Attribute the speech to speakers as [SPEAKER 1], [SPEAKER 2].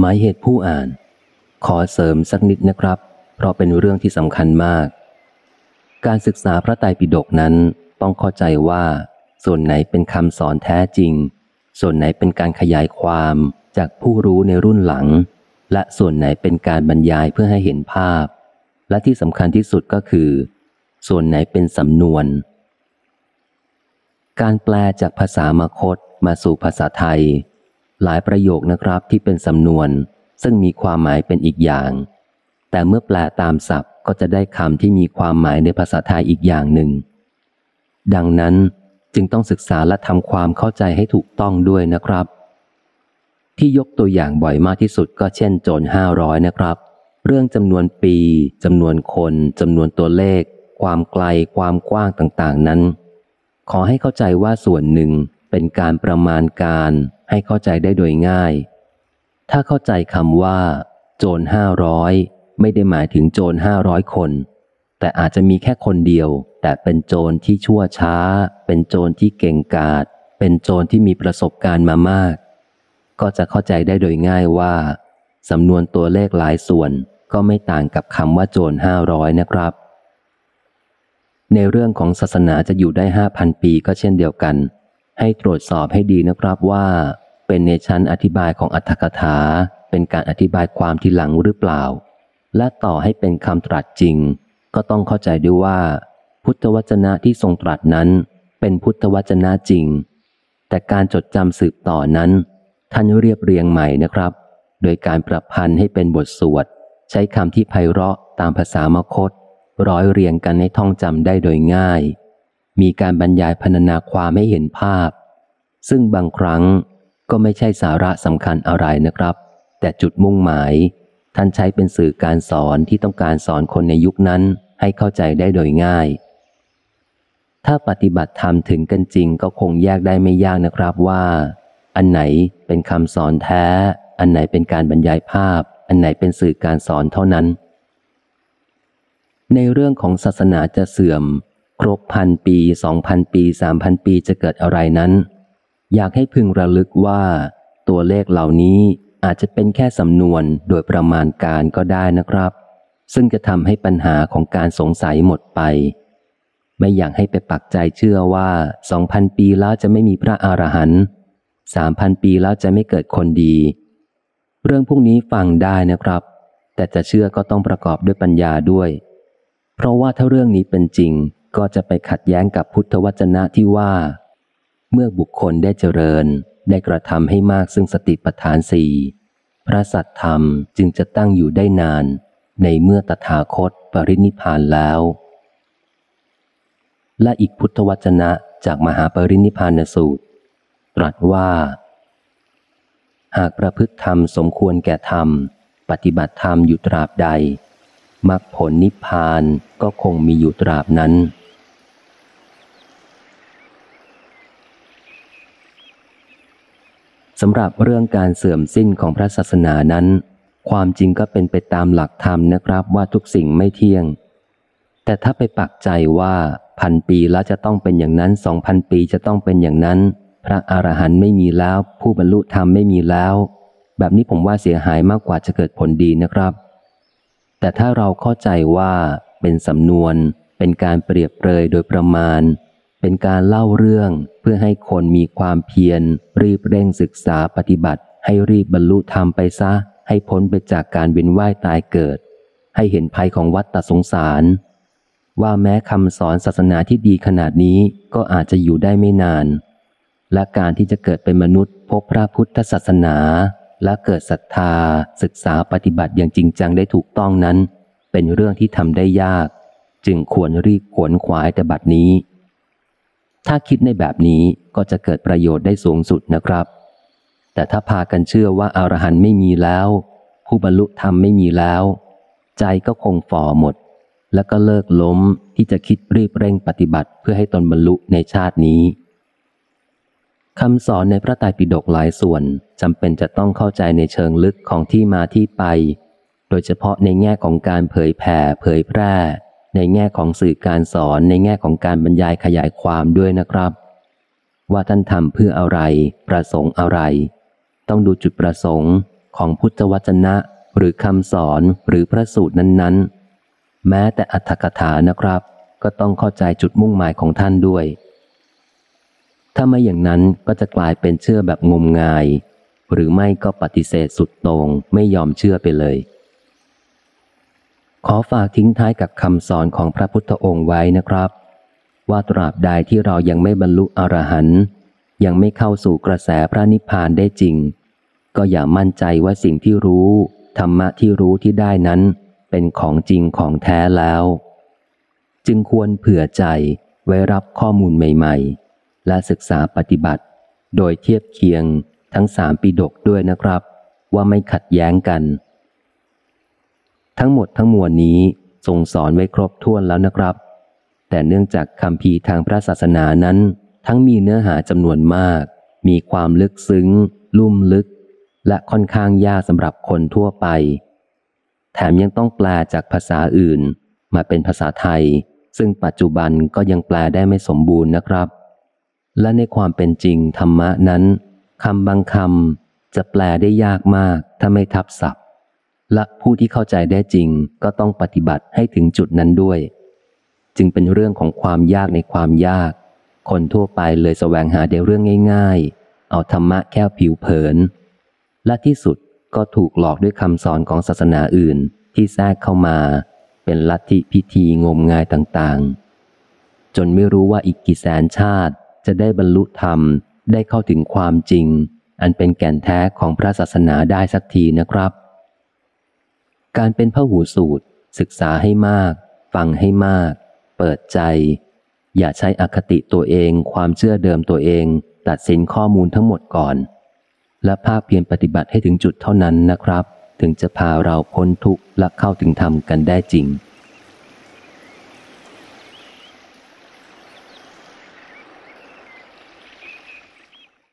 [SPEAKER 1] หมายเหตุผู้อ่าน ขอเสริมสักนิดนะครับ เพราะเป็นเรื่องที่สำคัญมาก การศึกษาพระไตรปิฎกนั้นต้องเข้าใจว่า ส่วนไหนเป็นคำสอนแท้จริง ส่วนไหนเป็นการขยายความจากผู้รู้ในรุ่นหลัง และส่วนไหนเป็นการบรรยายเพื่อให้เห็นภาพ และที่สำคัญที่สุดก็คือ ส่วนไหนเป็นสำนวน การแปลจากภาษามคตมาสู่ภาษาไทย หลายประโยคนะครับที่เป็นสำนวน ซึ่งมีความหมายเป็นอีกอย่าง แต่เมื่อแปลตามศัพท์ก็จะได้คำที่มีความหมายในภาษาไทยอีกอย่างหนึ่ง ดังนั้นจึงต้องศึกษาและทำความเข้าใจให้ถูกต้องด้วยนะครับ ที่ยกตัวอย่างบ่อยมากที่สุดก็เช่นโจรห้าร้อยนะครับ เรื่องจำนวนปีจำนวนคนจำนวนตัวเลข ความไกลความกว้างต่างๆนั้น ขอให้เข้าใจว่าส่วนหนึ่งเป็นการประมาณการ ให้เข้าใจได้โดยง่าย ถ้าเข้าใจคำว่า โจรห้าร้อยไม่ได้หมายถึงโจรห้าร้อยคน แต่อาจจะมีแค่คนเดียว แต่เป็นโจรที่ชั่วช้า เป็นโจรที่เก่งกาจเป็นโจรที่มีประสบการณ์มามาก ก็จะเข้าใจได้โดยง่ายว่าสำนวนตัวเลขหลายส่วนก็ไม่ต่างกับคำว่าโจรห้าร้อยนะครับ ในเรื่องของศาสนาจะอยู่ได้ห้าพันปีก็เช่นเดียวกัน ให้ตรวจสอบให้ดีนะครับว่า เป็นในชั้นอธิบายของอัตถกถา เป็นการอธิบายความที่หลังหรือเปล่า และต่อให้เป็นคำตรัสจริง ก็ต้องเข้าใจด้วยว่า พุทธวจนะที่ทรงตรัสนั้น เป็นพุทธวจนะจริง แต่การจดจำสืบต่อนั้น ท่านเรียบเรียงใหม่นะครับ โดยการประพันธ์ให้เป็นบทสวด ใช้คำที่ไพเราะตามภาษามคต ร้อยเรียงกันให้ท่องจำได้โดยง่าย มีการบรรยายพรรณนาความให้เห็นภาพซึ่งบางครั้ง ก็ไม่ใช่สาระสำคัญอะไรนะครับ แต่จุดมุ่งหมาย ท่านใช้เป็นสื่อการสอนที่ต้องการสอนคนในยุคนั้นให้เข้าใจได้โดยง่าย ถ้าปฏิบัติธรรมถึงกันจริงก็คงแยกได้ไม่ยากนะครับว่า อันไหนเป็นคำสอนแท้ อันไหนเป็นการบรรยายภาพ อันไหนเป็นสื่อการสอนเท่านั้น ในเรื่องของศาสนาจะเสื่อม ครบพันปีสองพันปีสามพันปีจะเกิดอะไรนั้น อยากให้พึงระลึกว่า ตัวเลขเหล่านี้อาจจะเป็นแค่สำนวนโดยประมาณการก็ได้นะครับ ซึ่งจะทำให้ปัญหาของการสงสัยหมดไป ไม่อยากให้ไปปักใจเชื่อว่าสองพันปีแล้วจะไม่มีพระอรหันต์สามพันปีแล้วจะไม่เกิดคนดี เรื่องพวกนี้ฟังได้นะครับ แต่จะเชื่อก็ต้องประกอบด้วยปัญญาด้วย เพราะว่าถ้าเรื่องนี้เป็นจริงก็จะไปขัดแย้งกับพุทธวจนะที่ว่า เมื่อบุคคลได้เจริญได้กระทำให้มากซึ่งสติปัฏฐานสี่พระสัตธรรมจึงจะตั้งอยู่ได้นาน ในเมื่อตถาคตปรินิพานแล้ว และอีกพุทธวจนะจากมหาปรินิพานสูตร ตรัสว่า หากประพฤติธรรมสมควรแก่ธรรม ปฏิบัติธรรมอยู่ตราบใดมรรคผลนิพพานก็คงมีอยู่ตราบนั้น สำหรับเรื่องการเสื่อมสิ้นของพระศาสนานั้น ความจริงก็เป็นไปตามหลักธรรมนะครับว่าทุกสิ่งไม่เที่ยง แต่ถ้าไปปักใจว่าพันปีแล้วจะต้องเป็นอย่างนั้นสองพันปีจะต้องเป็นอย่างนั้น พระอรหันต์ไม่มีแล้ว ผู้บรรลุธรรมไม่มีแล้ว แบบนี้ผมว่าเสียหายมากกว่าจะเกิดผลดีนะครับ แต่ถ้าเราเข้าใจว่าเป็นสำนวนเป็นการเปรียบเปรยโดยประมาณ เป็นการเล่าเรื่องเพื่อให้คนมีความเพียร รีบเร่งศึกษาปฏิบัติ ให้รีบบรรลุธรรมไปซะ ให้พ้นไปจากการเวียนว่ายตายเกิด ให้เห็นภัยของวัฏฏสงสาร ว่าแม้คำสอนศาสนาที่ดีขนาดนี้ก็อาจจะอยู่ได้ไม่นาน และการที่จะเกิดเป็นมนุษย์ พบพระพุทธศาสนา และเกิดศรัทธา ศึกษาปฏิบัติอย่างจริงจังได้ถูกต้องนั้น เป็นเรื่องที่ทำได้ยาก จึงควรรีบขวนขวายแต่บัดนี้ ถ้าคิดในแบบนี้ก็จะเกิดประโยชน์ได้สูงสุดนะครับ แต่ถ้าพากันเชื่อว่าอารหันต์ไม่มีแล้ว ผู้บรรลุธรรมไม่มีแล้ว ใจก็คงฝ่อหมด แล้วก็เลิกล้มที่จะคิดรีบเร่งปฏิบัติเพื่อให้ตนบรรลุในชาตินี้คำสอนในพระไตรปิฎกหลายส่วนจำเป็นจะต้องเข้าใจในเชิงลึกของที่มาที่ไป โดยเฉพาะในแง่ของการเผยแผ่เผยแพร่ ในแง่ของสื่อการสอนในแง่ของการบรรยายขยายความด้วยนะครับ ว่าท่านทำเพื่ออะไร ประสงค์อะไร ต้องดูจุดประสงค์ของพุทธวจนะ หรือคำสอนหรือพระสูตรนั้นๆ แม้แต่อัตถกถานะครับ ก็ต้องเข้าใจจุดมุ่งหมายของท่านด้วย ถ้าไม่อย่างนั้นก็จะกลายเป็นเชื่อแบบงมงาย หรือไม่ก็ปฏิเสธสุดตรงไม่ยอมเชื่อไปเลย ขอฝากทิ้งท้ายกับคำสอนของพระพุทธองค์ไว้นะครับ ว่าตราบใดที่เรายังไม่บรรลุอรหันต์ยังไม่เข้าสู่กระแสพระนิพพานได้จริง ก็อย่ามั่นใจว่าสิ่งที่รู้ ธรรมะที่รู้ที่ได้นั้น เป็นของจริงของแท้แล้ว จึงควรเผื่อใจไว้รับข้อมูลใหม่ๆ และศึกษาปฏิบัติ โดยเทียบเคียงทั้งสามปีดกด้วยนะครับ ว่าไม่ขัดแย้งกัน ทั้งหมดทั้งมวลนี้ทรงสอนไว้ครบถ้วนแล้วนะครับ แต่เนื่องจากคำพีทางพระศาสนานั้น ทั้งมีเนื้อหาจำนวนมาก มีความลึกซึ้ง ลุ่มลึก และค่อนข้างยากสำหรับคนทั่วไป แถมยังต้องแปลจากภาษาอื่น มาเป็นภาษาไทย ซึ่งปัจจุบันก็ยังแปลได้ไม่สมบูรณ์นะครับ และในความเป็นจริงธรรมะนั้นคำบางคำจะแปลได้ยากมากถ้าไม่ทับศัพท์ และผู้ที่เข้าใจได้จริงก็ต้องปฏิบัติให้ถึงจุดนั้นด้วย จึงเป็นเรื่องของความยากในความยาก คนทั่วไปเลยแสวงหาเดเรื่องง่าย ๆ เอาธรรมะแค่ผิวเผิน และที่สุดก็ถูกหลอกด้วยคำสอนของศาสนาอื่นที่แทรกเข้ามา เป็นลัทธิพิธีงมงายต่างๆ จนไม่รู้ว่าอีกกี่แสนชาติจะได้บรรลุธรรมได้เข้าถึงความจริง อันเป็นแก่นแท้ของพระศาสนาได้สักทีนะครับ การเป็นพระหูสูตร ศึกษาให้มาก ฟังให้มาก เปิดใจ อย่าใช้อคติตัวเอง ความเชื่อเดิมตัวเอง ตัดสินข้อมูลทั้งหมดก่อน และภาคเพียรปฏิบัติให้ถึงจุดเท่านั้นนะครับ ถึงจะพาเราพ้นทุกข์และเข้าถึงธรรมกันได้จริง